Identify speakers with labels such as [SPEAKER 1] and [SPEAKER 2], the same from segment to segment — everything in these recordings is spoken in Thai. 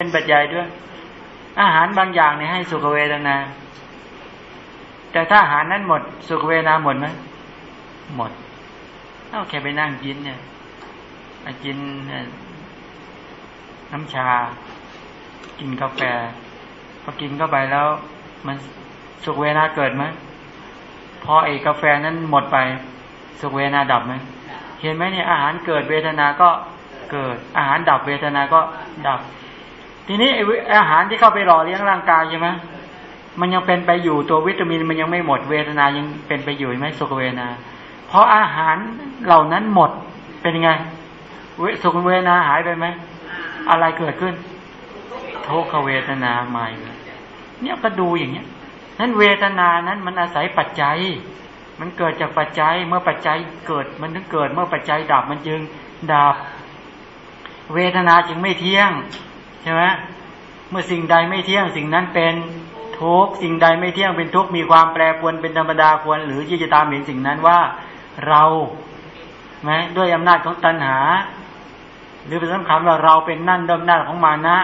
[SPEAKER 1] เป็นปัจจัยด้วย อาหารบางอย่างเนี่ยให้สุขเวทนา แต่ถ้าอาหารนั้นหมด สุขเวทนาหมดไหมหมดเอาแค่ไปนั่งกินเนี่ยกินน้ำชา กินกาแฟพอกินเข้าไปแล้ว มันสุขเวทนาเกิดไหมพอไอ้กาแฟนั้นหมดไป สุขเวทนาดับไหมเห็นไหมเนี่ยอาหารเกิดเวทนาก็เกิด อาหารดับเวทนาก็ดับ ทีนี้อาหารที่เข้าไปหล่อเลี้ยงร่างกายใช่ไหมมันยังเป็นไปอยู่ตัววิตามินมันยังไม่หมดเวทนายังเป็นไปอยู่ไหมสุขเวทนาเพราะอาหารเหล่านั้นหมดเป็นยังไงสุขเวทนาหายไปไหมอะไรเกิดขึ้นทุกขเวทนาใหม่เนี่ยก็ดูอย่างเนี้ยนั้นเวทนานั้นมันอาศัยปัจจัย มันเกิดจากปัจจัยเมื่อปัจจัยเกิดมันถึงเกิด เมื่อปัจจัยดับมันจึงดับ เวทนาจึงไม่เที่ยง ใช่ไหมเมื่อสิ่งใดไม่เที่ยงสิ่งนั้นเป็นทุกสิ่งใดไม่เที่ยงเป็นทุกมีความแปรปรวนเป็นธรรมดาควร หรือที่จะตามเห็นสิ่งนั้นว่าเราไหมด้วยอำนาจของตัณหา หรือเป็นสำคัญว่าเราเป็นนั่นด้วยอำนาจของมานะ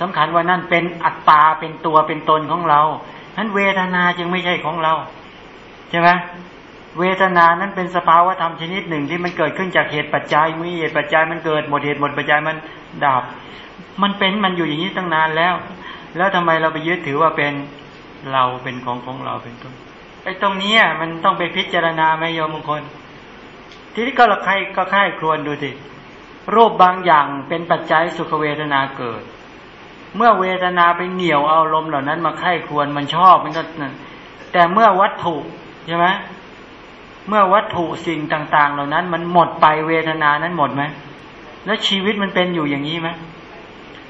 [SPEAKER 1] สำคัญว่านั่นเป็นอัตตาเป็นตัวเป็นตนของเรานั้นเวทนาจึงไม่ใช่ของเราใช่ไหมเวทนานั้นเป็นสภาวะธรรมชนิดหนึ่งที่มันเกิดขึ้นจากเหตุปัจจัยมีเหตุปัจจัยมันเกิดหมดเหตุหมดปัจจัยมันดับ มันเป็นมันอยู่อย่างนี้ตั้งนานแล้ว แล้วทำไมเราไปยึดถือว่าเป็นเราเป็นของของเราเป็นต้นไอ้ตรงนี้มันต้องไปพิจารณาไหมโยมมงคล ทีนี้ก็เราใครก็ค่ายครวนดูสิรูปบางอย่างเป็นปัจจัยสุขเวทนาเกิด เมื่อเวทนาไปเหนี่ยวเอาลมเหล่านั้นมาไข้ครวนมันชอบมันก็แต่เมื่อวัตถุใช่ไหมเมื่อวัตถุสิ่งต่าง ๆ เหล่านั้น มันหมดไปเวทนานั้นหมดไหมแล้วชีวิตมันเป็นอยู่อย่างนี้ไหม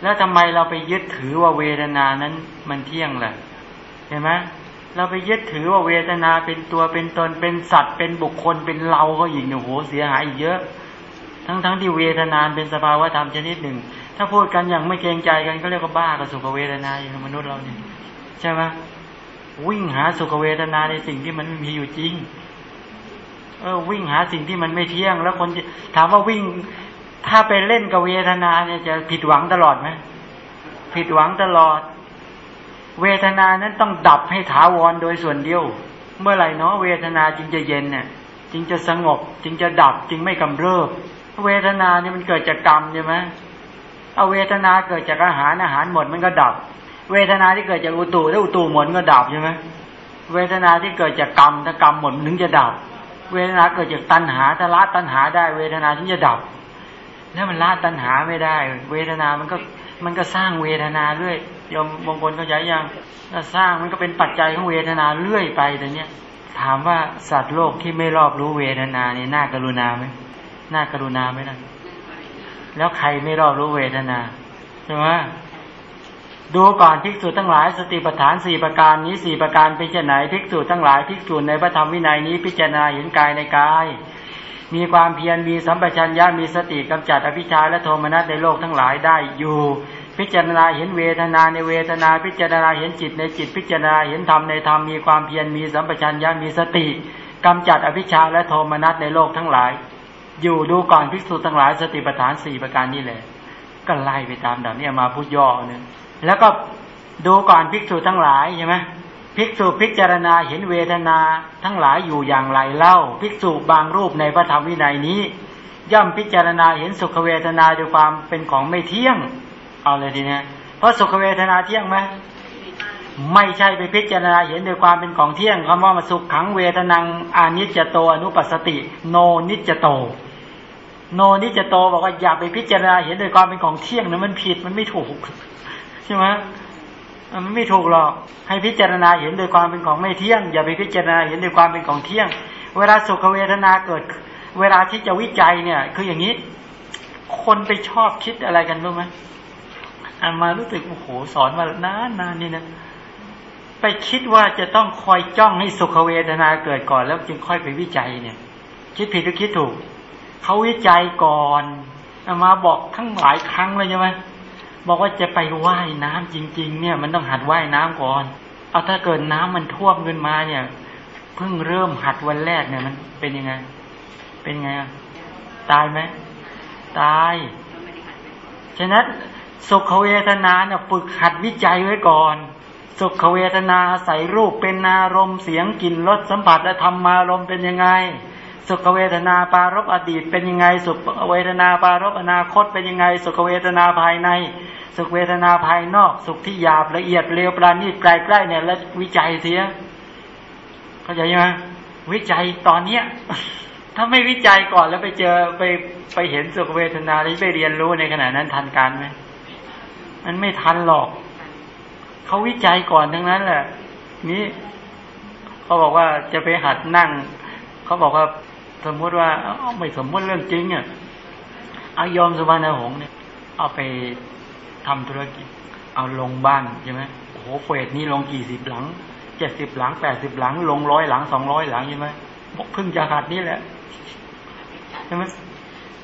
[SPEAKER 1] แล้วทำไมเราไปยึดถือว่าเวทนานั้นมันเที่ยงล่ะเห็นไหมเราไปยึดถือว่าเวทนาเป็นตัวเป็นตนเป็นสัตว์ เป็นบุคคลเป็นเราก็อีกโอ้โหเสียหายอีกเยอะ ทั้งๆทที่เวทนาเป็นสภาวะธรรมชนิดหนึ่ง ถ้าพูดกันอย่างไม่เกรงใจกันก็เรียกว่าบ้ากับสุขเวทนาอย่างมนุษย์เราเนี่ยใช่ไหมวิ่งหาสุขเวทนาในสิ่งที่มันม่มีอยู่จริงเออวิ่งหาสิ่งที่มันไม่เที่ยง แล้วคนถามว่าวิ่ง ถ้าไปเล่นกับเวทนาเนี่ยจะผิดหวังตลอดไหมผิดหวังตลอด เวทนานั้นต้องดับให้ถาวรโดยส่วนเดียว เมื่อไหร่เนาะเวทนาจึงจะเย็นเนี่ยจึงจะสงบ จึงจะดับจึงไม่กำเริบ เวทนาเนี่ยมันเกิดจากกรรมใช่ไหมเอาเวทนาเกิดจากอาหารอาหารหมดมันก็ดับ เวทนาที่เกิดจากอุตุถ้าอุตุหมดก็ดับใช่ไหมเวทนาที่เกิดจากกรรมถ้ากรรมหมดถึงจะดับ เวทนาเกิดจากตัณหาถ้าละตัณหาได้ เวทนาถึงจะดับ แล้วมันละตัณหาไม่ได้ เวทนามันก็มันก็สร้างเวทนาเรื่อยยมบางคนเขาใจยังถ้าสร้างมันก็เป็นปัจจัยของเวทนาเรื่อยไปแต่เนี้ยถามว่าสัตว์โลกที่ไม่รอบรู้เวทนานี่น่ากรุณาไหมน่ากรุณาไหมนะแล้วใครไม่รอบรู้เวทนาใช่ไหมดูก่อนภิกษุทั้งหลายสติปัฏฐานสี่ประการนี้สี่ประการเป็นเช่นไหนภิกษุทั้งหลายภิกษุในพระธรรมวินัยนี้พิจารณาเห็นกายในกาย มีความเพียรมีสัมปชัญญะมีสติกำจัดอภิชาและโทมนัสในโลกทั้งหลายได้อยู่ พิจารณาเห็นเวทนาในเวทนา พิจารณาเห็นจิตในจิต พิจารณาเห็นธรรมในธรรมมีความเพียรมีสัมปชัญญะมีสติกำจัดอภิชาและโทมนัสในโลกทั้งหลาย อยู่ดูก่อนภิกษุทั้งหลายสติปัฏฐานสี่ประการนี้แหละก็ไล่ไปตามดังนี้มาพูดย่อนึงแล้วก็ดูก่อนภิกษุทั้งหลายใช่ไหม ภิกษุพิจารณาเห็นเวทนาทั้งหลายอยู่อย่างไรเล่า ภิกษุบางรูปในพระธรรมวินัยนี้ ย่อมพิจารณาเห็นสุขเวทนาด้วยความเป็นของไม่เที่ยง เอาเลยทีนี้เพราะสุขเวทนาเที่ยงไหมไม่ใช่ไปพิจารณาเห็นโดยความเป็นของเที่ยงคำว่ามาสุขขังเวทนังอานิจจโตอนุปัสสติ โนนิจจโต โนนิจจโตบอกว่าอย่าไปพิจารณาเห็นโดยความเป็นของเที่ยงนะมันผิดมันไม่ถูกใช่ไหม มันไม่ถูกหรอก ให้พิจารณาเห็นโดยความเป็นของไม่เที่ยง อย่าไปพิจารณาเห็นโดยความเป็นของเที่ยง เวลาสุขเวทนาเกิด เวลาที่จะวิจัยเนี่ย คืออย่างนี้ คนไปชอบคิดอะไรกันรู้ไหมอามารู้สึกโอ้โหสอนมานานนานนี่นะไปคิดว่าจะต้องคอยจ้องให้สุขเวทนาเกิดก่อน แล้วจึงค่อยไปวิจัยเนี่ย คิดผิดหรือคิดถูกเขาวิจัยก่อนอามาบอกทั้งหลายครั้งเลยใช่ไหม บอกว่าจะไปไว่ายน้ำจริง ๆ เนี่ย มันต้องหัดว่ายน้ำก่อน เอาถ้าเกิดน้ำมันท่วมขึ้นมาเนี่ยเพิ่งเริ่มหัดวันแรกเนี่ยมันเป็นยังไง เป็นไงตายไหมตาย ฉะนั้นสุขเวทนาเนี่ยฝึกหัดวิจัยไว้ก่อน สุขเวทนาใส่รูปเป็นอารมณ์เสียงกลิ่นรสสัมผัสและธรรมารมณ์เป็นยังไง สุขเวทนาปารบอดีตเป็นยังไง สุขเวทนาปารบอนาคตเป็นยังไง สุขเวทนาภายใน สุขเวทนาภายนอก สุขที่หยาบละเอียดเร็วปราณีตใกล้ๆเนี่ยแล้ววิจัยเสียเข้าใจไหมวิจัยตอนเนี้ยถ้าไม่วิจัยก่อนแล้วไปเจอไปไปเห็นสุขเวทนาที่ไปเรียนรู้ในขณะนั้นทันการไหมมันไม่ทันหรอกเขาวิจัยก่อนทั้งนั้นแหละ นี่เขาบอกว่าจะไปหัดนั่ง เขาบอกว่า สมมุติว่าเอาไม่สมมุติเรื่องจริงเนี่ยเอายอมสุวรรณหงษ์เนี่ย เอาไปทำธุรกิจ เอาลงบ้านใช่ไหมโอ้โหเฟสนี้ลงกี่สิบหลังเจ็ดสิบหลังแปดสิบหลัง ลงร้อยหลังสองร้อยหลังใช่ไหมเพิ่งจะหัดนี่แหละใช่ไหม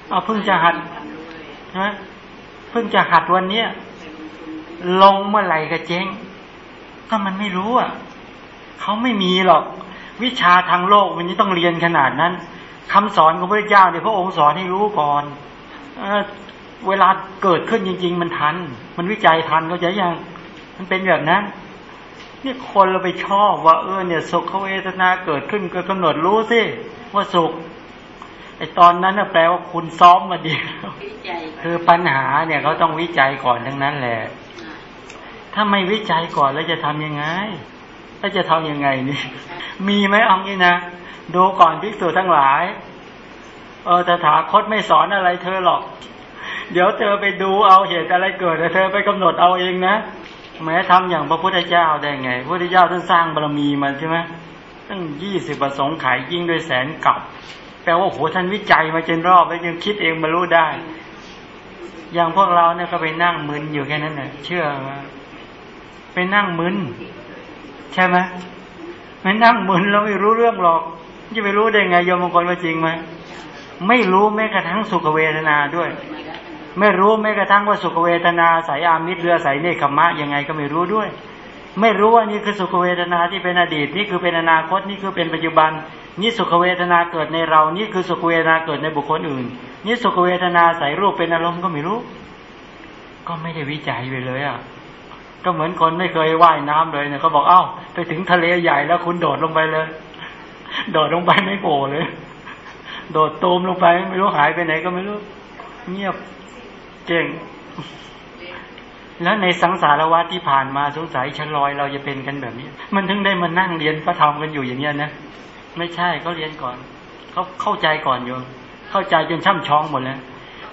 [SPEAKER 1] เอาเพิ่งจะหัดใช่ไหมเพิ่งจะหัดวันเนี้ยลงเมื่อไหร่ก็เจ๊งก็มันไม่รู้อะเขาไม่มีหรอก วิชาทางโลกมันนี้ต้องเรียนขนาดนั้น คำสอนของพระเจ้าเนี่ยพระองค์สอนให้รู้ก่อนเอเวลาเกิดขึ้นจริง ๆ มันทัน มันวิจัยทันก็จะยังมันเป็นแบบนั้นนี่คนเราไปชอบว่าเออเนี่ยสุขเวทนาเกิดขึ้นก็กำหนดรู้สิว่าสุขไอตอนนั้นน่ะแปลว่าคุณซ้อมมาดีคือปัญหาเนี่ยเขาต้องวิจัยก่อนทั้งนั้นแหละ ถ้าไม่วิจัยก่อนแล้วจะทํำยังไงแล้วจะทํำยังไงนี่มีไหมเอางี้นะ ดูก่อนภิกษุทั้งหลาย เออตถาคตไม่สอนอะไรเธอหรอก เดี๋ยวเธอไปดูเอาเหตุอะไรเกิดเธอไปกำหนดเอาเองนะแม้ทำอย่างพระพุทธเจ้าได้ไงพระพุทธเจ้าท่านสร้างบารมีมันใช่ไหมตั้งยี่สิบประสงค์ขายยิ่งด้วยแสนกับแปลว่าโหท่านวิจัยมาจนรอบแล้วยังคิดเองบรรลุได้ อย่างพวกเราเนี่ยก็ไปนั่งมึนอยู่แค่นั้นน่ะเชื่อไหมไปนั่งมึนใช่ไหมไม่นั่งมึนเราไม่รู้เรื่องหรอก จะไปรู้ได้ไงโยมบางคนว่าจริงไหมไม่รู้แม้กระทั่งสุขเวทนาด้วย ไม่รู้แม้กระทั่งว่าสุขเวทนาสายอามิตรเรือสายเนคขมะยังไงก็ไม่รู้ด้วย ไม่รู้ว่านี่คือสุขเวทนาที่เป็นอดีต นี่คือเป็นอนาคตนี่คือเป็นปัจจุบัน นี่สุขเวทนาเกิดในเรา นี่คือสุขเวทนาเกิดในบุคคลอื่น นี่สุขเวทนาใส่รูปเป็นอารมณ์ก็ไม่รู้ ก็ไม่ได้วิจัยไปเลยอะก็เหมือนคนไม่เคยว่ายน้ำเลยเนี่ยเขาบอกเอ้าไปถึงทะเลใหญ่แล้วคุณโดดลงไปเลย โดดลงไปไม่โผล่เลย โดดตูมลงไป ไม่รู้หายไปไหนก็ไม่รู้ เงียบเก่ง แล้วในสังสารวัฏที่ผ่านมาสงสัยชะลอยเราจะเป็นกันแบบนี้ มันถึงได้มานั่งเรียนพระธรรมกันอยู่อย่างเนี้ยนะไม่ใช่เขาเรียนก่อนเขาเข้าใจก่อนโยมเข้าใจจนช่ำชองหมดแล้ว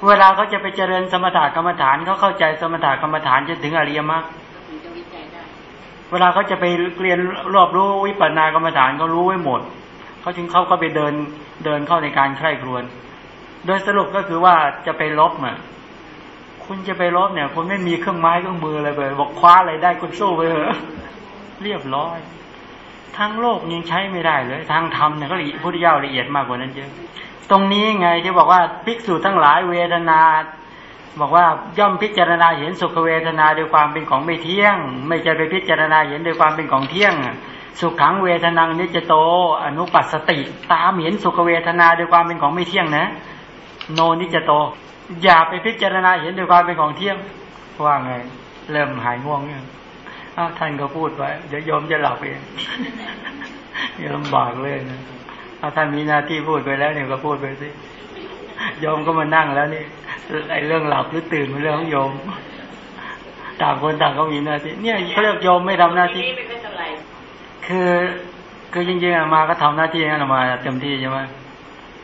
[SPEAKER 1] เวลาเขาจะไปเจริญสมถะกรรมฐานเขาเข้าใจสมถะกรรมฐานจนถึงอริยมรรคเวลาเขาจะไปเรียนรอบรู้วิปัสสนากรรมฐานเขารู้ไว้หมด เขาจึงเขาก็ไปเดินเดินเข้าในการใคร่ครวญโดยสรุปก็คือว่าจะไปลบอะคุณจะไปรบเนี่ยคุณไม่มีเครื่องไม้เครื่องมืออะไรเลยบอกคว้าอะไรได้คุณสู้ไปเถอะเรียบร้อยทางโลกยังใช้ไม่ได้เลย ทางธรรมเนี่ยก็ละเอียดพุทธเจ้าละเอียดมากกว่านั้นเยอะตรงนี้ไงที่บอกว่าภิกษุทั้งหลายเวทนาบอกว่าย่อมพิจารณาเห็นสุขเวทนาโดยความเป็นของไม่เที่ยง ไม่จะไปพิจารณาเห็นโดยความเป็นของเที่ยง สุขังเวทนังนิจโต อนุปัสสติ ตามเห็นสุขเวทนาโดยความเป็นของไม่เที่ยงนะ โนนิจโต อย่าไปพิจารณาเห็นโดยความเป็นของเที่ยงว่าไง เริ่มหายง่วงเนี่ยท่านก็พูดไว้เดี๋ยวยมจะหลับเองนี่ลำบากเลยนะเอาท่านมีหน้าที่พูดไปแล้วเนี่ยก็พูดไปสิยมก็มานั่งแล้วนี่ไอ้เรื่องหลับหรือตื่นเป็นเรื่องของโยม ต่างคนต่างก็มีหน้าที่เนี่ยเขาเรียกโยมไม่ทำหน้าที่ คือคือจริงๆมาก็ทำหน้าที่นั้นมาเต็มที่ใช่ไหม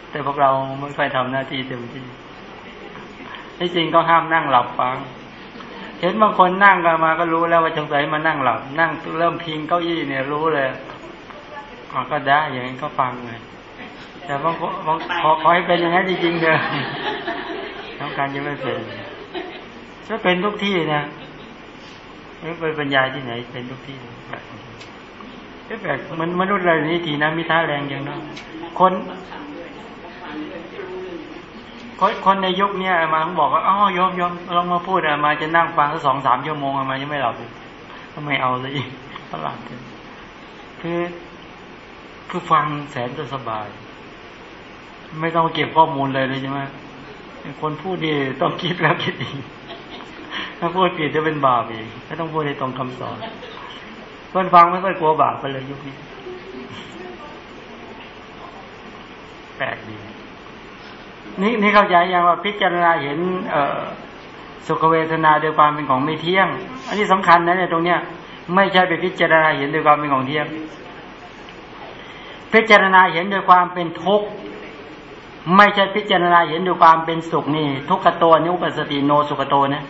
[SPEAKER 1] แต่พวกเราไม่ค่อยทำหน้าที่เต็มที่ที่จริงก็ห้ามนั่งหลับฟัง เห็นบางคนนั่งกันมาก็รู้แล้วว่าสงสัยมานั่งหลับ นั่งเริ่มพิงเก้าอี้เนี่ยรู้เลยก็ได้อย่างนี้ก็ฟังเลยแต่บางบางขอขอให้เป็นอย่างนั้นจริงๆเถอะต้องการยังไม่เป็นถ้าเป็นทุกที่นะไม่ไปบรรยายที่ไหน เป็นทุกที่ แบบแบบมันมนุษย์อะไรนี่ทีนะมีท่าแรงอย่างนั้นคนคนในยุคนี้มาบอกว่าอ๋อยอมยอมลองมาพูดอะมาจะนั่งฟังสักสองสามชั่วโมงมายังไม่หลับทำไมเอาเลยฝรั่งคือคือฟังแสนจะสบาย ไม่ต้องเก็บข้อมูลเลยเลยใช่ไหมคนพูดนี่ต้องคิดแล้วคิดอีกถ้าพูดผิดจะเป็นบาปอีกก็ต้องพูดในตรงคำสอน คนฟังไม่ค่อยกลัวบาปไปเลยยุคนี้ แปลกดี นี่นี่เข้าใจยังว่าพิจารณาเห็น เออสุขเวทนาโดยความเป็นของไม่เที่ยง อันนี้สำคัญนะเนี่ยตรงเนี้ย ไม่ใช่ไปพิจารณาเห็นโดยความเป็นของเที่ยง พิจารณาเห็นโดยความเป็นทุกข์ไม่ใช่พิจารณาเห็นโดยความเป็นสุขนี่ ทุกขโตนิอุปสติโนสุขโตนะ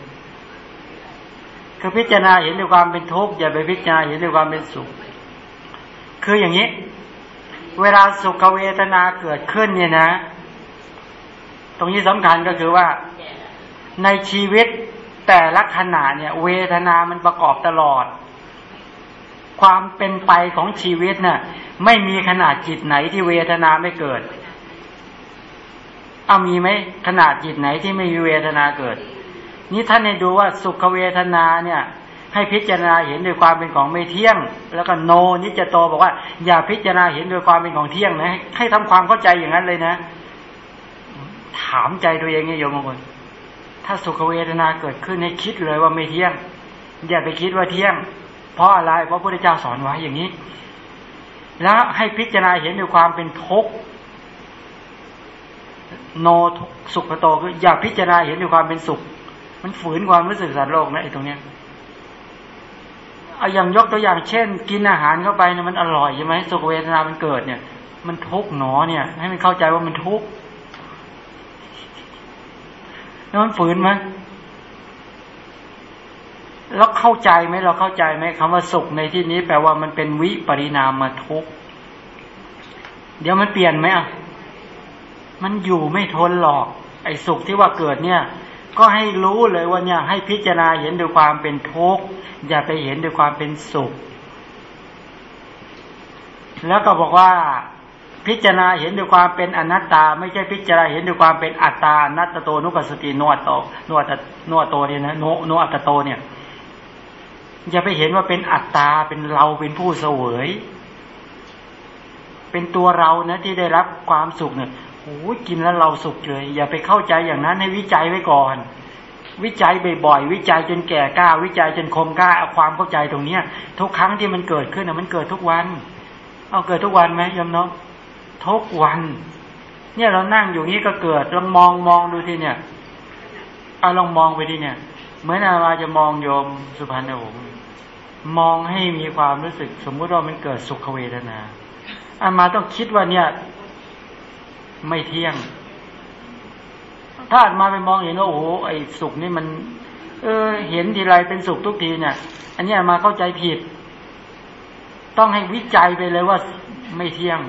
[SPEAKER 1] คือพิจารณาเห็นด้วยความเป็นทุกข์อย่าไปพิจารณาเห็นด้วยความเป็นสุข คืออย่างนี้ เวลาสุขเวทนาเกิดขึ้นเนี่ยนะ ตรงนี้สำคัญก็คือว่าในชีวิตแต่ละขณะเนี่ย เวทนามันประกอบตลอด ความเป็นไปของชีวิตเนะ่ะไม่มีขนาดจิตไหนที่เวทนาไม่เกิด เอามีไหมขนาดจิตไหนที่ไม่มีเวทนาเกิด นี่ท่านให้ดูว่าสุขเวทนาเนี่ยให้พิจารณาเห็นโดยความเป็นของไม่เที่ยง แล้วก็โนนิจโตบอกว่าอย่าพิจารณาเห็นโดยความเป็นของเที่ยงนะให้ทำความเข้าใจอย่างนั้นเลยนะ ถามใจตัวเองไงโยมบางคนถ้าสุขเวทนาเกิดขึ้นให้คิดเลยว่าไม่เที่ยง อย่าไปคิดว่าเที่ยง เพราะอะไรเพราะพระพุทธเจ้าสอนไว้อย่างนี้ แล้วให้พิจารณาเห็นด้วยความเป็นทุกข์โนสุขโตคืออย่าพิจารณาเห็นด้วยความเป็นสุข มันฝืนความรู้สึกสัตว์โลกนะไอ้ตรงเนี้ยเอาอย่างยกตัวอย่างเช่น กินอาหารเข้าไปเนี่ยมันอร่อยใช่ไหมสุขเวทนามันเกิดเนี่ย มันทุกข์หนอเนี่ย ให้มันเข้าใจว่ามันทุกข์แล้วมันฝืนไหมแล้วเข้าใจไหมเราเข้าใจไหมคำว่าสุขในที่นี้ แปลว่ามันเป็นวิปริณามมาทุกข์เดี๋ยวมันเปลี่ยนไหมอะมันอยู่ไม่ทนหรอก ไอ้สุขที่ว่าเกิดเนี่ย ก็ให้รู้เลยว่าเนี่ยให้พิจารณาเห็นด้วยความเป็นทุกข์อย่าไปเห็นด้วยความเป็นสุข แล้วก็บอกว่าพิจารณาเห็นด้วยความเป็นอนัตตา ไม่ใช่พิจารณาเห็นด้วยความเป็นอัตตานัตโตนุปัสตินวดโตนวดนวดโตเนี่ยนะโนโนอัตโตเนี่ยอย่าไปเห็นว่าเป็นอัตตาเป็นเราเป็นผู้เสวย เป็นตัวเรานะที่ได้รับความสุขเนี่ย โอ้กินแล้วเราสุขเลย อย่าไปเข้าใจอย่างนั้นให้วิจัยไว้ก่อน วิจัยบ่อยๆวิจัยจนแก่กล้า วิจัยจนคมกล้าเอาความเข้าใจตรงเนี้ย ทุกครั้งที่มันเกิดขึ้นมันเกิดทุกวัน เอาเกิดทุกวันไหมยมน้องทุกวัน เนี่ยเรานั่งอยู่นี้ก็เกิดลองมองมองดูที่เนี่ยเอาลองมองไปที่เนี่ย เหมือนอามาจะมองโยมสุพรรณหงษ์มองให้มีความรู้สึก สมมุติว่ามันเกิดสุขเวทนาอามาต้องคิดว่าเนี่ย ไม่เที่ยง ถ้ามาไปมองเห็นว่าโอ้โหไอ้สุขนี่มัน เออ เห็นทีไรเป็นสุขทุกทีเนี่ย อันนี้มาเข้าใจผิด ต้องให้วิจัยไปเลยว่าไม่เที่ยง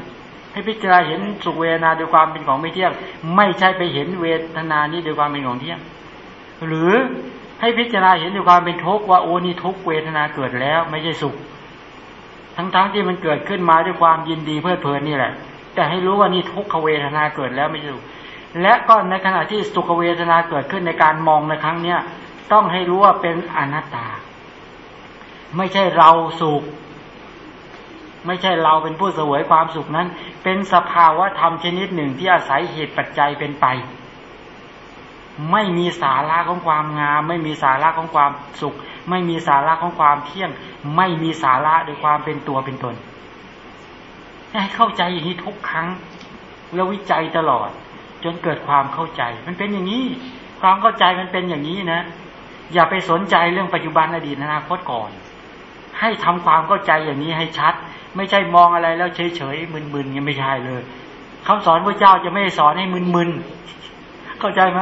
[SPEAKER 1] ให้พิจารณาเห็นสุขเวทนาโดยความเป็นของไม่เที่ยง ไม่ใช่ไปเห็นเวทนานี้โดยความเป็นของเที่ยง หรือให้พิจารณาเห็นด้วยความเป็นทุกข์ว่าโอ้นี่ทุกเวทนาเกิดแล้ว ไม่ใช่สุข ทั้งๆทที่มันเกิดขึ้นมาด้วยความยินดีเพลิดเพลินนี่แหละ แต่ให้รู้ว่านี่ทุกขเวทนาเกิดแล้วไม่ใช่และก็ในขณะที่สุขเวทนาเกิดขึ้นในการมองในครั้งเนี้ยต้องให้รู้ว่าเป็นอนัตตา ไม่ใช่เราสุข ไม่ใช่เราเป็นผู้เสวยความสุขนั้น เป็นสภาวะธรรมชนิดหนึ่งที่อาศัยเหตุปัจจัยเป็นไป ไม่มีสาระของความงาม ไม่มีสาระของความสุข ไม่มีสาระของความเที่ยง ไม่มีสาระโดยความเป็นตัวเป็นตน ให้เข้าใจอย่างนี้ทุกครั้ง แล้ววิจัยตลอด จนเกิดความเข้าใจ มันเป็นอย่างนี้ ความเข้าใจมันเป็นอย่างนี้นะ อย่าไปสนใจเรื่องปัจจุบันอดีตอนาคตก่อน ให้ทำความเข้าใจอย่างนี้ให้ชัด ไม่ใช่มองอะไรแล้วเฉยๆมึนๆยังไม่ใช่เลยคำสอนพระเจ้าจะไม่สอนให้มึนๆเข้าใจไหม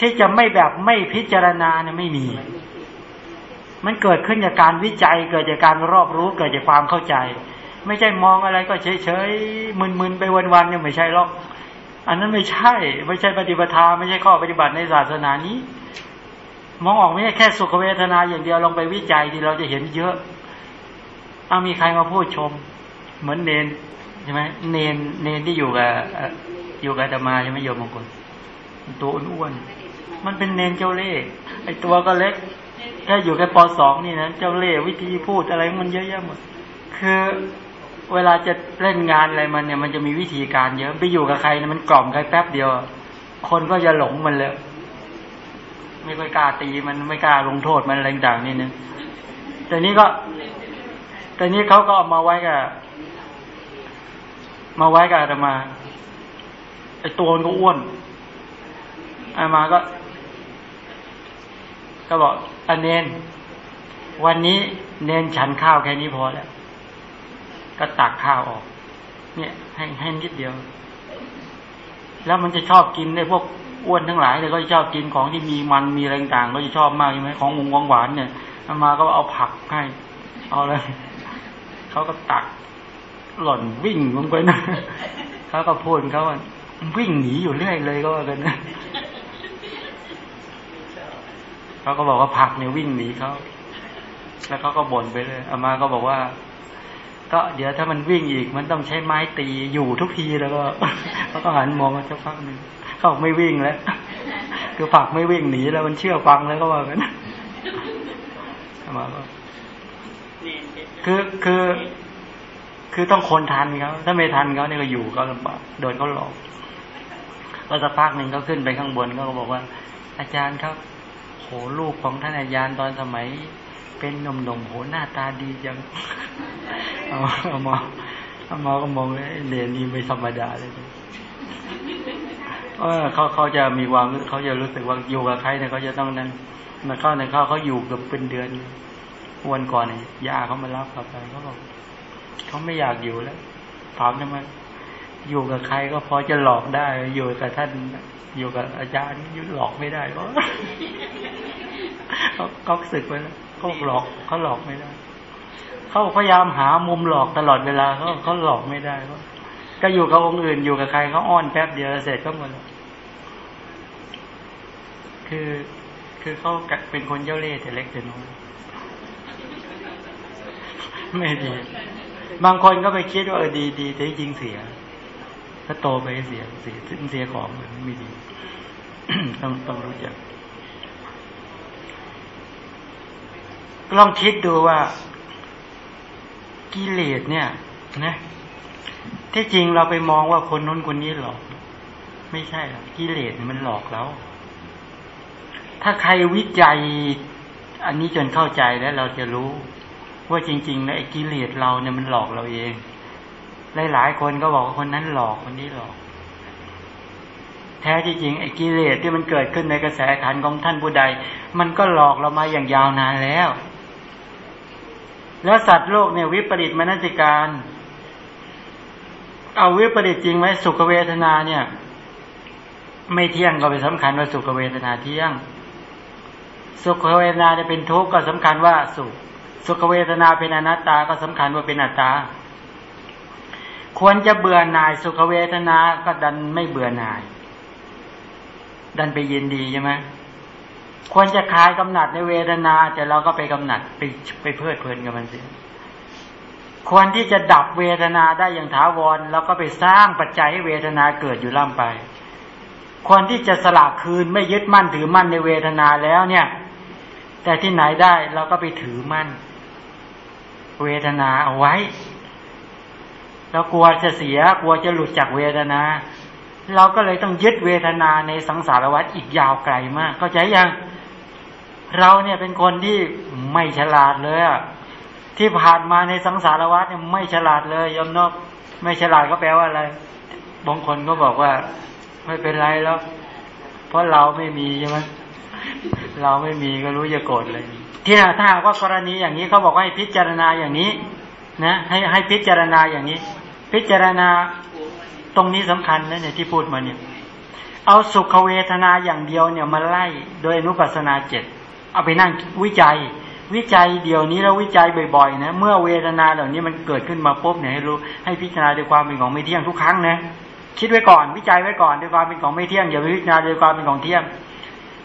[SPEAKER 1] ที่จะไม่แบบไม่พิจารณาเนี่ยไม่มี มันเกิดขึ้นจากการวิจัย เกิดจากการรอบรู้ เกิดจากความเข้าใจ ไม่ใช่มองอะไรก็เฉยเฉยมึนๆไปวันๆเนี่ยไม่ใช่หรอก อันนั้นไม่ใช่ ไม่ใช่ปฏิบัติไม่ใช่ข้อปฏิบัติในศาสนานี้ มองออกไม่ใช่แค่สุขเวทนาอย่างเดียวลองไปวิจัยที่เราจะเห็นเยอะเอามีใครมาพูดชม เหมือนเนนใช่ไหมเนนเนนที่อยู่กับอยู่กับธรรมาใช่ไหมโยมมงคลตัวอ้วนๆมันเป็นเนนเจ้าเล่ห์ไอตัวก็เล็กแค่อยู่แค่ปสองนี่นะเจ้าเล่ห์วิธีพูดอะไรมันเยอะแยะหมด คือ เวลาจะเล่นงานอะไรมันเนี่ยมันจะมีวิธีการเยอะไปอยู่กับใครเนี่ยมันกล่อมใครแป๊บเดียว คนก็จะหลงมันเลยไม่ค่อยกล้าตีมันไม่กล้าลงโทษมันอะไรต่างนี่นะแต่นี้ก็แต่นี้เขาก็เอามาไว้กับมาไว้กับอาตมาไอตัวมันก็อ้วนอามาก็ ก็บอกอเนน วันนี้เนนฉันข้าวแค่นี้พอแล้ว ก็ตักข้าวออก เนี่ย ให้ให้นิดเดียว แล้วมันจะชอบกินในพวกอ้วนทั้งหลายเลยก็จะชอบกินของที่มีมันมีอะไรต่างก็จะชอบมากใช่ไหมของงงหวานเนี่ยอามาก็เอาผักให้เอาเลยเขาก็ตักหล่อนวิ่งลงไปนะเขาก็พูดเขาว่าวิ่งหนีอยู่เรื่อยเลยก็ว่ากันนะเขาก็บอกว่าผักเนี่ยวิ่งหนีเขาแล้วเขาก็บ่นไปเลยอามาก็บอกว่า ก็เดี๋ยวถ้ามันวิ่งอีก มันต้องใช้ไม้ตีอยู่ทุกทีแล้วก็เขาก็หันมองมาสักพักหนึ่งเขาไม่วิ่งแล้วคือผักไม่วิ่งหนีแล้วมันเชื่อฟังแล้วก็ว่ากันมาก็คือคือ คือต้องคนทันเขาถ้าไม่ทันเขาเนี่ยก็อยู่ก็ลำบากโดนเขาหลอกก็สักพักหนึ่งเขาขึ้นไปข้างบนก็บอกว่า อาจารย์ครับโหลูกของท่านอาจารย์ตอนสมัย เป็นนุ่มโหหน้าตาดีจังเอาเอามาเอามาก็มองเลยเรียนนี้ไม่ธรรมดาเลยเออเขาเขาจะมีความเขาจะรู้สึกว่าอยู่กับใครเนี่ยเขาจะต้องนั้นมาเข้าในเข้าเขาอยู่กับเป็นเดือนวันก่อนเนี่ยยาเขามารับกลับไปเขาบอกเขาไม่อยากอยู่แล้วถามทำไมอยู่กับใครก็พอจะหลอกได้ อยู่กับท่านอยู่กับอาจารย์ยุหลอกไม่ได้เขาเขาสึกไปแล้ว เขาหลอกเขาหลอกไม่ได้เขาพยายามหามุมหลอกตลอดเวลาเขาเขาหลอกไม่ได้เพราก็อยู่กับองค์อื่นอยู่กับใครเขาอ้อนแป๊บเดียวเสร็จก็หมดคือคือเขาเป็นคนเย่าเล่ห์แต่เล็กแต่น้อยไม่ดี บางคนก็ไปคิดว่าเออดีดีแต่จริงเสีย ถ้าโตไปเสียเสียเสียของมันไม่ดี ต้องต้องรู้จัก ลองคิดดูว่ากิเลสเนี่ยนะที่จริงเราไปมองว่าคนน้นคนนี้หลอก ไม่ใช่หรอกกิเลสมันหลอกเราถ้าใครวิจัย อันนี้จนเข้าใจแล้วเราจะรู้ ว่าจริงๆแล้วไอ้กิเลสเราเนี่ยมันหลอกเราเอง หลายๆคนก็บอกว่าคนนั้นหลอกคนนี้หลอก แท้ที่จริงไอ้กิเลสที่มันเกิดขึ้นในกระแสขันของท่านผู้ใด มันก็หลอกเรามาอย่างยาวนานแล้ว แล้วสัตว์โลกเนี่ยวิปริตมนสิการ เอาวิปริตจริงไหมสุขเวทนาเนี่ย ไม่เที่ยงก็ไปสำคัญว่าสุขเวทนาเที่ยง สุขเวทนาจะเป็นทุกข์ก็สำคัญว่าสุข สุขเวทนาเป็นอนัตตาก็สำคัญว่าเป็นอัตตา ควรจะเบื่อหน่ายสุขเวทนาก็ดันไม่เบื่อหน่าย ดันไปยินดีใช่ไหม ควรจะคลายกำหนัดในเวทนา แต่เราก็ไปกำหนัดไปไปเพลิดเพลินกับมันเสียควรที่จะดับเวทนาได้อย่างถาวรแล้วก็ไปสร้างปัจจัยให้เวทนาเกิดอยู่ล่ำไป ควรที่จะสละคืนไม่ยึดมั่นถือมั่นในเวทนาแล้วเนี่ย แต่ที่ไหนได้เราก็ไปถือมั่น เวทนาเอาไว้เรากลัวจะเสียกลัวจะหลุดจากเวทนา เราก็เลยต้องยึดเวทนาในสังสารวัฏอีกยาวไกลมาก เข้าใจยัง เราเนี่ยเป็นคนที่ไม่ฉลาดเลยอะที่ผ่านมาในสังสารวัฏเนี่ยไม่ฉลาดเลยยมนก ไม่ฉลาดก็แปลว่าอะไรบางคนก็บอกว่า ไม่เป็นไรแล้ว เพราะเราไม่มีใช่ไหมเราไม่มีก็รู้จะโกรธเลยที่ถ้าว่ากรณีอย่างนี้เขาบอกให้พิจารณาอย่างนี้ นะ ให้ให้พิจารณาอย่างนี้ พิจารณาตรงนี้สำคัญนะเนี่ยที่พูดมาเนี่ย เอาสุขเวทนาอย่างเดียวเนี่ยมาไล่โดยอนุปัสนาเจ็ด เอาไปนั่งวิจัย วิจัยเดี๋ยวนี้แล้ววิจัยบ่อยๆนะเมื่อเวทนาเหล่านี้มันเกิดขึ้นมาปุ๊บเนี่ยให้รู้ให้พิจารณาด้วยความเป็นของไม่เที่ยงทุกครั้งนะคิดไว้ก่อนวิจัยไว้ก่อนด้วยความเป็นของไม่เที่ยงอย่าไปพิจารณาด้วยความเป็นของเที่ยง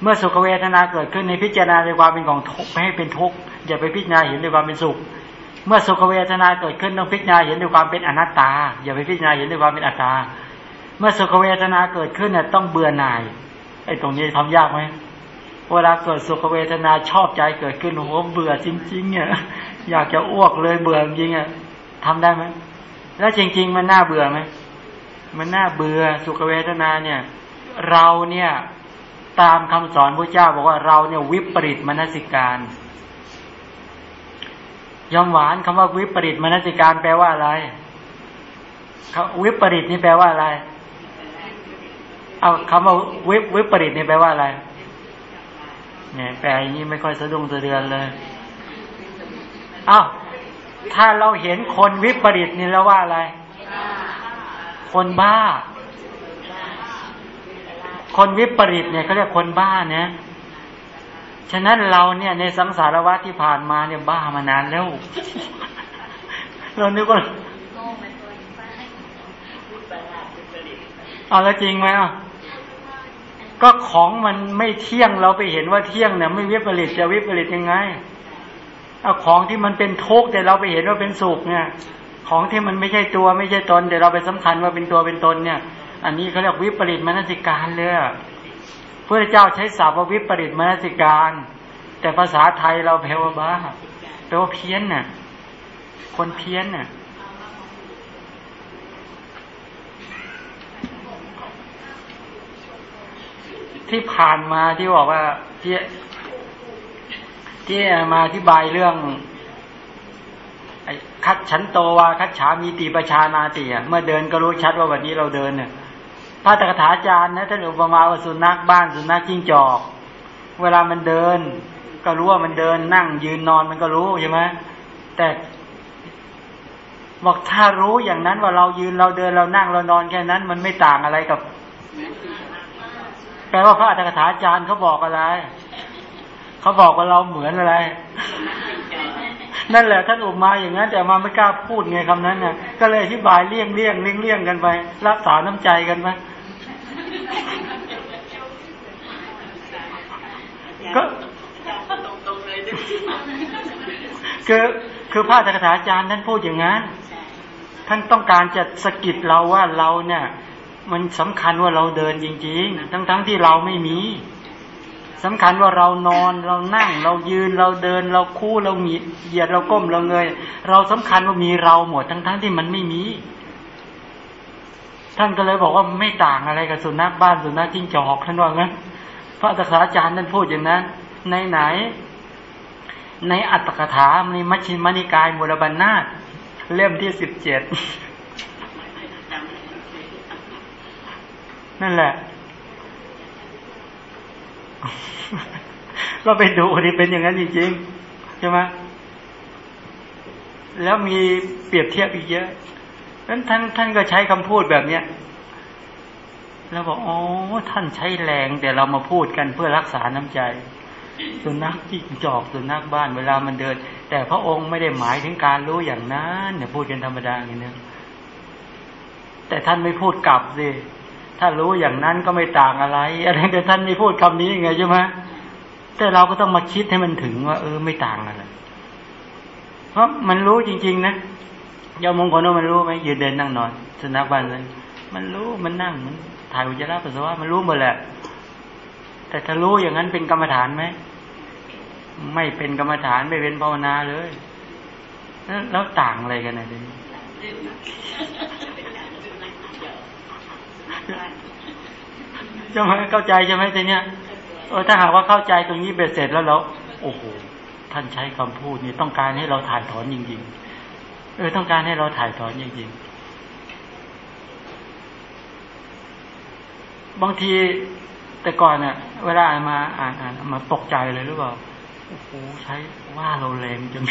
[SPEAKER 1] เมื่อสุขเวทนาเกิดขึ้นในพิจารณาด้วยความเป็นของทุกข์ให้เป็นทุกข์อย่าไปพิจารณาเห็นด้วยความเป็นสุข เมื่อสุขเวทนาเกิดขึ้นต้องพิจารณาเห็นด้วยความเป็นอนัตตา อย่าไปพิจารณาเห็นด้วยความเป็นอัตตา เมื่อสุขเวทนาเกิดขึ้นเนี่ยต้องเบื่อหน่ายไอ้ตรงนี้ทำยากไหม เวลาเกิดสุขเวทนาชอบใจเกิดขึ้นโหเบื่อจริงๆเนี่ยอยากจะอ้วกเลยเบื่อจริงอะทำได้ไหมแล้วจริง ๆ มันน่าเบื่อไหมมันน่าเบื่อสุขเวทนาเนี่ย เราเนี่ยตามคำสอนพระเจ้าบอกว่าเราเนี่ยวิปริตมนสิการยอมหวานคำว่าวิปริตมนสิการแปลว่าอะไรวิปริตนี่แปลว่าอะไร เอาคำว่าวิวิปริตนี่แปลว่าอะไร เนี่ยแปลอย่างนี้ไม่ค่อยสะดุ้งสะเดือนเลยเอาถ้าเราเห็นคนวิปริตนี่แล้วว่าอะไร คนบ้า คนวิปริตเนี่ยเขาเรียกคนบ้าเนี่ยฉะนั้นเราเนี่ยในสังสารวัฏที่ผ่านมาเนี่ยบ้ามานานแล้ว เรานึกว่าเอาแล้วจริงไหมอะ ก็ของมันไม่เที่ยงเราไปเห็นว่าเที่ยงเนี่ยไม่วิปริตจะวิปริตยังไงเอาของที่มันเป็นทุกข์แต่เราไปเห็นว่าเป็นสุขเนี่ย ของที่มันไม่ใช่ตัวไม่ใช่ตนแต่เราไปสำคัญว่าเป็นตัวเป็นตนเนี่ย อันนี้เขาเรียกวิปริตมนสิการเลยพระเจ้าใช้ศัพท์ว่าวิปริตมนสิการ แต่ภาษาไทยเราแปลว่าบ้าแปลว่าเพี้ยนน่ะ คนเพี้ยนน่ะ ที่ผ่านมาที่บอกว่าที่ที่มาอธิบายเรื่องคัดฉันโตวาคัดฉามีติประชานาติเมื่อเดินก็รู้ชัดว่าวันนี้เราเดินเนี่ยพระตถาจารย์นะท่านอุปมาว่าสุนัขบ้านสุนัขจิ้งจอก เวลามันเดิน ก็รู้ว่ามันเดินนั่งยืนนอนมันก็รู้ใช่ไหมแต่บอกถ้ารู้อย่างนั้นว่าเรายืนเราเดินเรานั่งเรานอนแค่นั้น มันไม่ต่างอะไรกับ แปลว่าพระอัตถกถาจารย์เขาบอกอะไรเขาบอกว่าเราเหมือนอะไร นั่นแหละท่านอุมาอย่างนั้นแต่มาไม่กล้าพูดไงคำนั้นน่ะ ก็เลยอธิบายเลี่ยงเลี่ยงเลี่ยงเลี่ยงกันไป รักษาน้ำใจกันไปก็คือคือพระอัตถกถาจารย์ท่านพูดอย่างนั้นท่านต้องการจะสะกิดเราว่าเราเนี่ย มันสำคัญว่าเราเดินจริง ๆ ทั้งๆทที่เราไม่มีสำคัญว่าเรานอนเรานั่ง เรายืนเราเดิน เราคู่เรามีเหยียดเราก้มเราเงย เราสำคัญว่ามีเราหมดทั้งๆทที่มันไม่มี ท่านก็เลยบอกว่าไม่ต่างอะไรกับสุนัขบ้านสุนัขจิ้งจอกท่านว่างั้นพระอัตถาจารย์ท่านพูดอย่างนั้นในไหน ในอัตถกถาในมัชฌิมานิกายมูลบัญนาเล่มที่สิบเจ็ด นั่นแหละเราไปดูนี่เป็นอย่างนั้นจริงๆใช่ไหมแล้วมีเปรียบเทียบอีกเยอะนั้นท่านท่านก็ใช้คำพูดแบบเนี้ยแล้วบอกอ๋อท่านใช้แรงแต่เรามาพูดกันเพื่อรักษาน้ำใจ สุนัขที่จอกสุนัขบ้านเวลามันเดิน แต่พระองค์ไม่ได้หมายถึงการรู้อย่างนั้นเนี่ยพูดกันธรรมดาอย่างนี้แต่ท่านไม่พูดกลับสิ ถ้ารู้อย่างนั้นก็ไม่ต่างอะไรอะไรแต่ท่านไม่พูดคำนี้ยังไงใช่ไหมแต่เราก็ต้องมาคิดให้มันถึงว่า เออไม่ต่างอะไรเพราะมันรู้จริง ๆ นะยอมมงคลว่ามันรู้ไหมยืนเดินนั่งนอนสนัขบ้านเลยมันรู้มันนั่งมันถ่ายอุจจาระปัสสาวะมันรู้หมดแหละ แต่ถ้ารู้อย่างนั้นเป็นกรรมฐานไหมไม่เป็นกรรมฐานไม่เป็นภาวนาเลยแล้วต่างอะไรกันนะทีนี้ จะไหมเข้าใจใช่ไหมทีเนี้ยเออถ้าหากว่าเข้าใจตรงนี้เบ็ดเสร็จแล้วเราโอ้โหท่านใช้คำพูดนี่ต้องการให้เราถ่ายถอนจริงๆเออต้องการให้เราถ่ายถอนจริงๆบางทีแต่ก่อนเนี่ยเวลาอ่านมาอ่านอ่านมาตกใจเลยหรือเปล่าโอ้โหใช้ว่าเราแรงจัง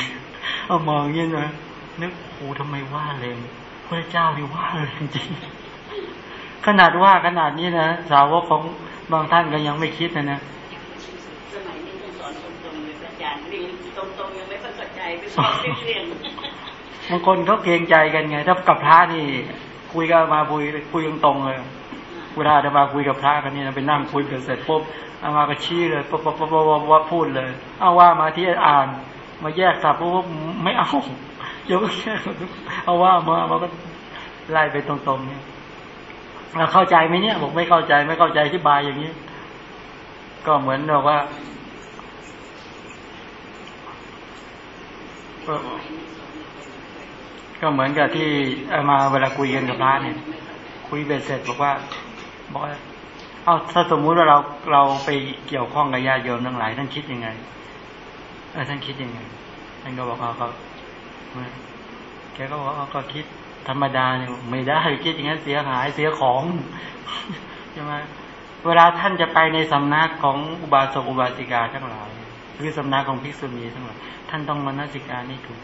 [SPEAKER 1] เอามองอย่างนี้นะนึกโอ้โหทำไมว่าแรงพระเจ้าที่ว่าแรงจริง ขนาดว่าขนาดนี้นะสาวกของบางท่านก็ยังไม่คิดนะนะ
[SPEAKER 2] สมัยนี้ท่านสอนตรงๆเลยอาจารย์เรียนตรงๆยังไม่เข้าใจไม่สอนเรียน
[SPEAKER 1] บางคนเขาเกรงใจกันไง ถ้ากับพระนี่ คุยกันมาคุยคุยตรงๆเลยเวลาจะมาคุยกับพระกันนี่นะไปนั่งคุยกันเสร็จปุ๊บเอามาก็ชี้เลยปุ๊บปุ๊บปุ๊บว่าพูดเลย เอาว่ามาที่อ่าน มาแยกสับปุ๊บไม่เอาเดี๋ยวก็แค่เอาว่ามามาก็ไล่ไปตรงๆเนี่ย เราเข้าใจไหมเนี่ยบอกไม่เข้าใจไม่เข้าใจที่บายอย่างนี้ ก็เหมือนบอกว่าก็เหมือนกับที่เอามาเวลาคุยกันกับพระเนี่ย คุยเบ็ดเสร็จบอกว่าบอกเอาถ้าสมมุติว่าเราเราไปเกี่ยวข้องกับญาติโยมทั้งหลายท่านคิดยังไงเออท่านคิดยังไงท่านก็บอกเอาก็แกก็บอกเอาก็คิด ธรรมดาเนี่ยไม่ได้คิดอย่างนั้นเสียหายเสียของใช่ไหมเวลาท่านจะไปในสำนักของอุบาสกอุบาสิกาทั้งหลายหรือสำนักของภิกษุณีทั้งหลายท่านต้องมานาสิการนี่ถูก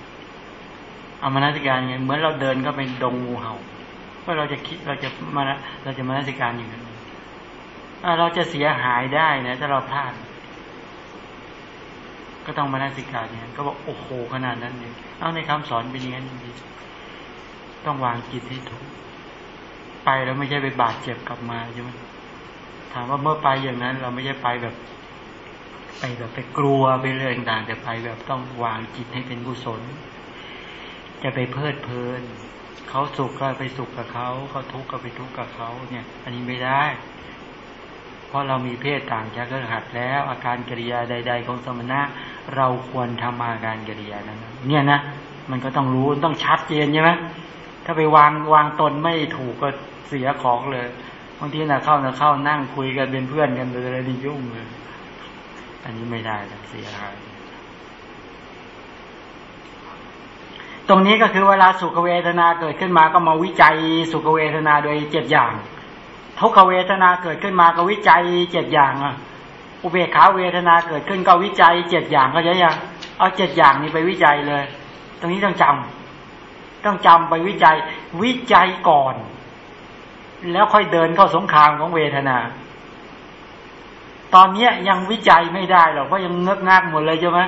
[SPEAKER 1] เอามานาสิการไงเหมือนเราเดินก็เป็นดงงูเห่าว่าเราจะคิดเราจะมาเราจะมานาสิการอย่างนั้นเราจะเสียหายได้นะถ้าเราพลาดก็ต้องมานาสิการเนี่ยก็บอกโอ้โหขนาดนั้นเลยเอาในคำสอนเป็นอย่างนั้นจริงๆ ต้องวางจิตให้ถูก ไปแล้วไม่ใช่ไปบาดเจ็บกลับมาใช่ไหมถามว่าเมื่อไปอย่างนั้น เราไม่ใช่ไปแบบ ไปแบบไปกลัวไปเรื่องต่างแต่ไปแบบต้องวางจิตให้เป็นกุศล จะไปเพลิดเพลินเขาสุขก็ไปสุขกับเขาเขาทุกข์ก็ไปทุกข์กับเขาเนี่ย อันนี้ไม่ได้ เพราะเรามีเพศต่างจากก็หัดแล้ว อาการกิริยาใด ๆ ของสมณะ เราควรทำอาการกิริยานั้นเนี่ยนะมันก็ต้องรู้ต้องชัดเจนใช่ไหม ถ้าไปวางวางตนไม่ถูกก็เสียของเลยบางทีน่ะเข้าน่ะเข้านั่งคุยกันเป็นเพื่อนกันเลยนี่ยุ่งเลยอันนี้ไม่ได้เสียหายตรงนี้ก็คือเวลาสุขเวทนาเกิดขึ้นมาก็มาวิจัยสุขเวทนาโดยเจ็ดอย่างทุกขเวทนาเกิดขึ้นมาก็วิจัยเจ็ดอย่างอะอุเบกขาเวทนาเกิดขึ้นก็วิจัยเจ็ดอย่างก็ใช่ยังเอาเจ็ดอย่างนี้ไปวิจัยเลย ตรงนี้ต้องจำ ต้องจำไปวิจัย วิจัยก่อน แล้วค่อยเดินเข้าสงครามของเวทนา ตอนเนี้ยยังวิจัยไม่ได้หรอกเพราะยังเงือกงากหมดเลยใช่ไหม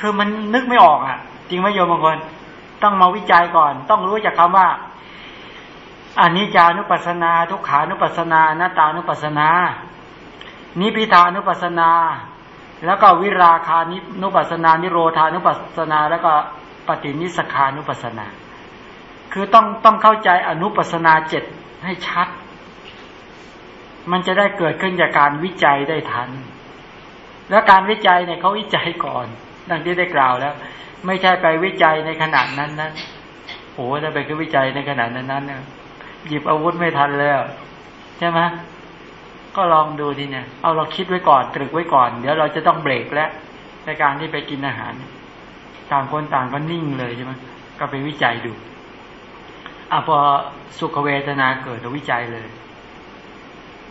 [SPEAKER 1] คือมันนึกไม่ออกอะ จริงไหมโยมบางคนต้องมาวิจัยก่อน ต้องรู้จากคำว่าอันนี้จานุปัสนา ทุกขานุปัสนาหน้าตานุปัสนานิพิทานุปัสนา แล้วก็วิราคานุปัสนา นิโรธานุปัสนา แล้วก็ปฏินิสขานุปัสนา คือต้องต้องเข้าใจอนุปัสนาเจ็ดให้ชัด มันจะได้เกิดขึ้นจากการวิจัยได้ทัน แล้วการวิจัยเนี่ยเขาวิจัยก่อน ดังที่ได้กล่าวแล้ว ไม่ใช่ไปวิจัยในขนาดนั้นนั้นโอ้ถ้าไปคือวิจัยในขนาดนั้นนั้นหยิบอาวุธไม่ทันแล้วใช่ไหมก็ลองดูทีเนี่ย เอาเราคิดไว้ก่อนตรึกไว้ก่อน เดี๋ยวเราจะต้องเบรกแล้วในการที่ไปกินอาหาร ต่างคนต่างก็นิ่งเลยใช่ไหมก็ไปวิจัยดู อะพอสุขเวทนาเกิดเราวิจัยเลย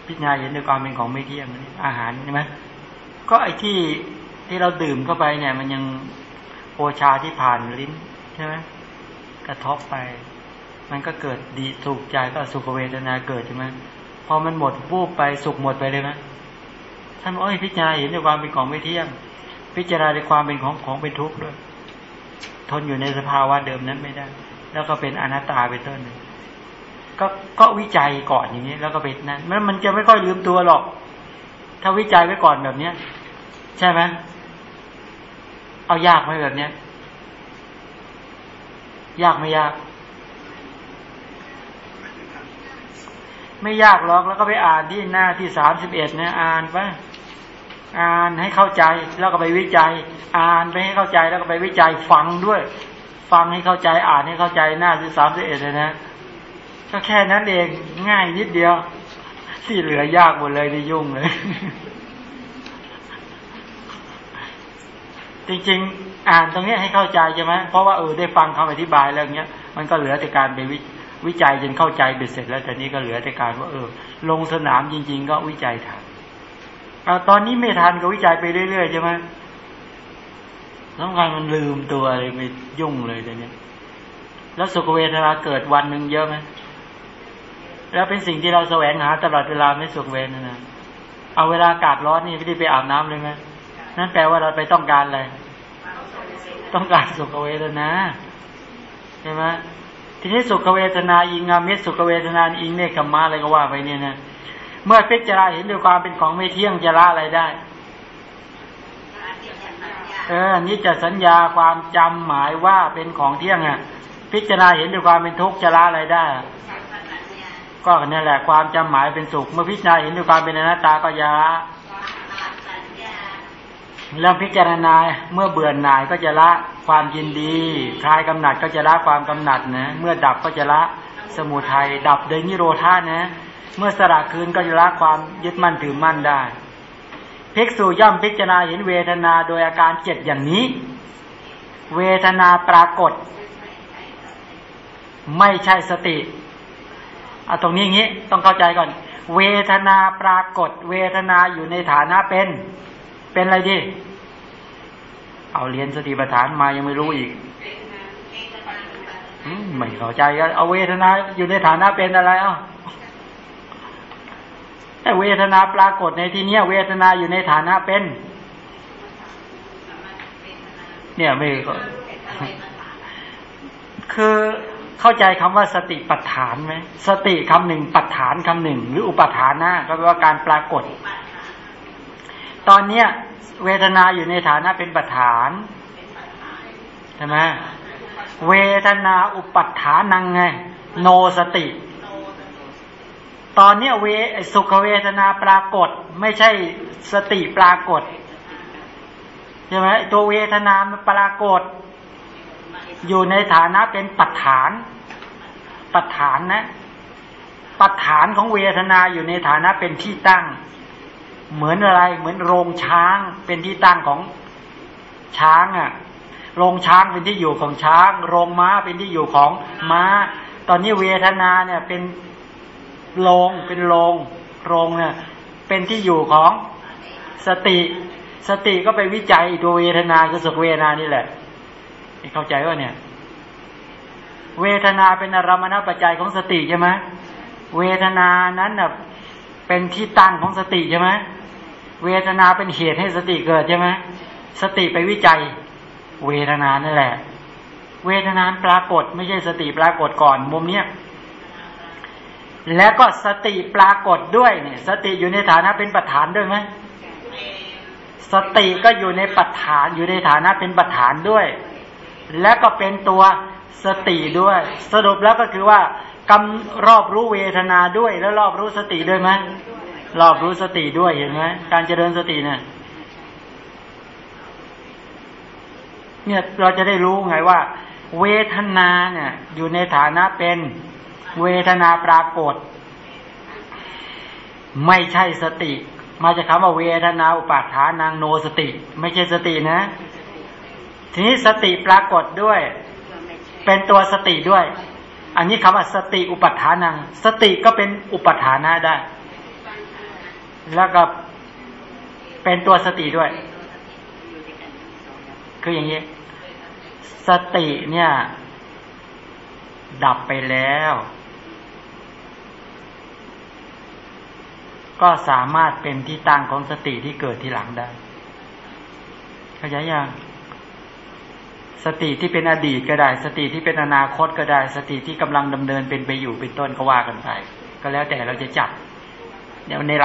[SPEAKER 1] พิจารณาเห็นในความเป็นของไม่เที่ยงอาหารใช่ไหมก็ไอ้ที่ที่เราดื่มเข้าไปเนี่ย มันยังโอชาที่ผ่านลิ้นใช่ไหมกระทบไป มันก็เกิดดีสุขใจก็สุขเวทนาเกิดใช่ไหมพอมันหมดวูบไปสุขหมดไปเลยไหมท่านบอกพิจารณาเห็นในความเป็นของไม่เที่ยง พิจารณาในความเป็นของของเป็นทุกข์ด้วย ทนอยู่ในสภาวะเดิมนั้นไม่ได้ แล้วก็เป็นอนัตตาไปต้นก็ก็วิจัยก่อนอย่างนี้ แล้วก็เป็นนั้นมันมันจะไม่ค่อยลืมตัวหรอก ถ้าวิจัยไว้ก่อนแบบเนี้ย ใช่ไหมเอายากไหมแบบเนี้ย ยากไม่ยาก ไม่ยากหรอกแล้วก็ไปอ่านที่หน้าที่สามสิบเอ็ดเนี่ยอ่านไปอ่านให้เข้าใจแล้วก็ไปวิจัย อ่านไปให้เข้าใจแล้วก็ไปวิจัยฟังด้วย ฟังให้เข้าใจอ่านให้เข้าใจหน้าที่สามสิบเอ็ดเลยนะก็แค่นั้นเองง่ายนิดเดียว ที่เหลือยากหมดเลยที่ยุ่งเลย จริงๆ อ่านตรงนี้ให้เข้าใจใช่ไหมเพราะว่าเออได้ฟังคำอธิบายแล้วเงี้ย มันก็เหลือแต่การไปวิวจัยจนเข้าใจเบ็ดเสร็จแล้วแต่นี้ก็เหลือแต่การว่าเออ ลงสนามจริง ๆ ก็วิจัยทันตอนนี้ไม่ทันก็วิจัยไปเรื่อยๆใช่ไหม ต้องการมันลืมตัวเลยไปยุ่งเลยแต่เนี้ยแล้วสุขเวทนาเกิดวันหนึ่งเยอะไหมแล้วเป็นสิ่งที่เราแสวงหาตลอดเวลาไม่สุขเวทนาเอาเวลาอากาศร้อนนี่ไม่ได้ไปอาบน้ำเลยไหมนั่นแปลว่าเราไปต้องการอะไร ต้องการสุขเวทนาใช่ไหมทีนี้สุขเวทนาอิงอามิสุขเวทนาอิงเนคขมาอะไรก็ว่าไปเนี่ยนะ เมื่อพิจารณาเห็นด้วยความเป็นของไม่เที่ยงจะละอะไรได้ เออนี่จะสัญญาความจำหมายว่าเป็นของเที่ยงอะ พิจารณาเห็นด้วยความเป็นทุกข์จะละอะไรได้ ก็นี่แหละความจำหมายเป็นสุข เมื่อพิจารณาเห็นด้วยความเป็นอนัตตาก็ยาแล้วพิจารณาเมื่อเบื่อหน่ายก็จะละความยินดีคลายกำหนัดก็จะละความกำหนัดนะ เมื่อดับก็จะละสมุทัยดับโดยนิโรธานะ เมื่อสละคืนก็จะละความยึดมั่นถือมั่นได้ ภิกษุย่อมพิจารณาเห็นเวทนาโดยอาการเจ็ดอย่างนี้ เวทนาปรากฏ ไม่ใช่สติเอาตรงนี้อย่างนี้ต้องเข้าใจก่อน เวทนาปรากฏ เวทนาอยู่ในฐานะเป็น เป็นอะไรดิเอาเรียนสติปัฏฐานมายังไม่รู้อีกอืมไม่เข้าใจก็เอาเวทนาอยู่ในฐานะเป็นอะไรเอ้าแต่ เวทนาปรากฏในที่เนี้ยเวทนาอยู่ในฐานะเป็น เนี่ยไม่ก็คือเข้าใจคำว่าสติปัฏฐานไหมสติคำหนึ่งปัฏฐานคำหนึ่ง หรืออุปทานนะก็แปลว่าการปรากฏ ตอนเนี้ย เวทนาอยู่ในฐานะเป็นปัฏฐานใช่ไหมเวทนาอุปัฏฐานังไง โนสติ ตอนเนี้ยเวสุขเวทนาปรากฏ ไม่ใช่สติปรากฏใช่ไหมตัวเวทนามันปรากฏ อยู่ในฐานะเป็นปัฏฐาน ปัฏฐานนะปัฏฐานของเวทนาอยู่ในฐานะเป็นที่ตั้ง เหมือนอะไรเหมือนโรงช้างเป็นที่ตั้งของช้างอะ่ะ โรงช้างเป็นที่อยู่ของช้าง โรงม้าเป็นที่อยู่ของม้า ตอนนี้เวทนาเนี่ยเป็น โรงเป็นโรงโรงเนี่ยเป็นที่อยู่ของสติ สติก็ไปวิจัยตัวเวทนาคือสุขเวทนานี่แหละเข้าใจว่าเนี่ย เวทนาเป็นอารมณปัจจัยของสติใช่ไหมเวทนานั้นน่ะเป็นที่ตั้งของสติใช่ไหมเวทนาเป็นเหตุให้สติเกิดใช่ไหมสติไปวิจัย เวทนานั่นแหละ เวทนาปรากฏไม่ใช่สติปรากฏก่อนมุมเนี้ย แล้วก็สติปรากฏด้วยเนี่ย สติอยู่ในฐานะเป็นปัจฐานด้วยไหมสติก็อยู่ในปัฐานอยู่ในฐานะเป็นปัจฐานด้วย และก็เป็นตัวสติด้วย สรุปแล้วก็คือว่ากำรอบรู้เวทนาด้วย แล้วรอบรู้สติด้วยไหมรอบรู้สติด้วยเห็นไหมการเจริญสติเนี่ยเนี่ยเราจะได้รู้ไงว่า เวทนาเนี่ย อยู่ในฐานะเป็น เวทนาปรากฏ ไม่ใช่สติ มาจากคำว่าเวทนาอุปาทานางโนสติ ไม่ใช่สตินะ ทีนี้สติปรากฏด้วย เป็นตัวสติด้วย อันนี้คำว่าสติอุปัฏฐานัง สติก็เป็นอุปัฏฐานะได้ แล้วก็เป็นตัวสติด้วย คืออย่างนี้ สติเนี่ย ดับไปแล้ว ก็สามารถเป็นที่ตั้งของสติที่เกิดทีหลังได้เข้าใจยังสติที่เป็นอดีตก็ได้ สติที่เป็นอนาคตก็ได้ สติที่กำลังดำเนินเป็นไปอยู่เป็นต้นก็ว่ากันไป ก็แล้วแต่เราจะจับเดี๋ยวใน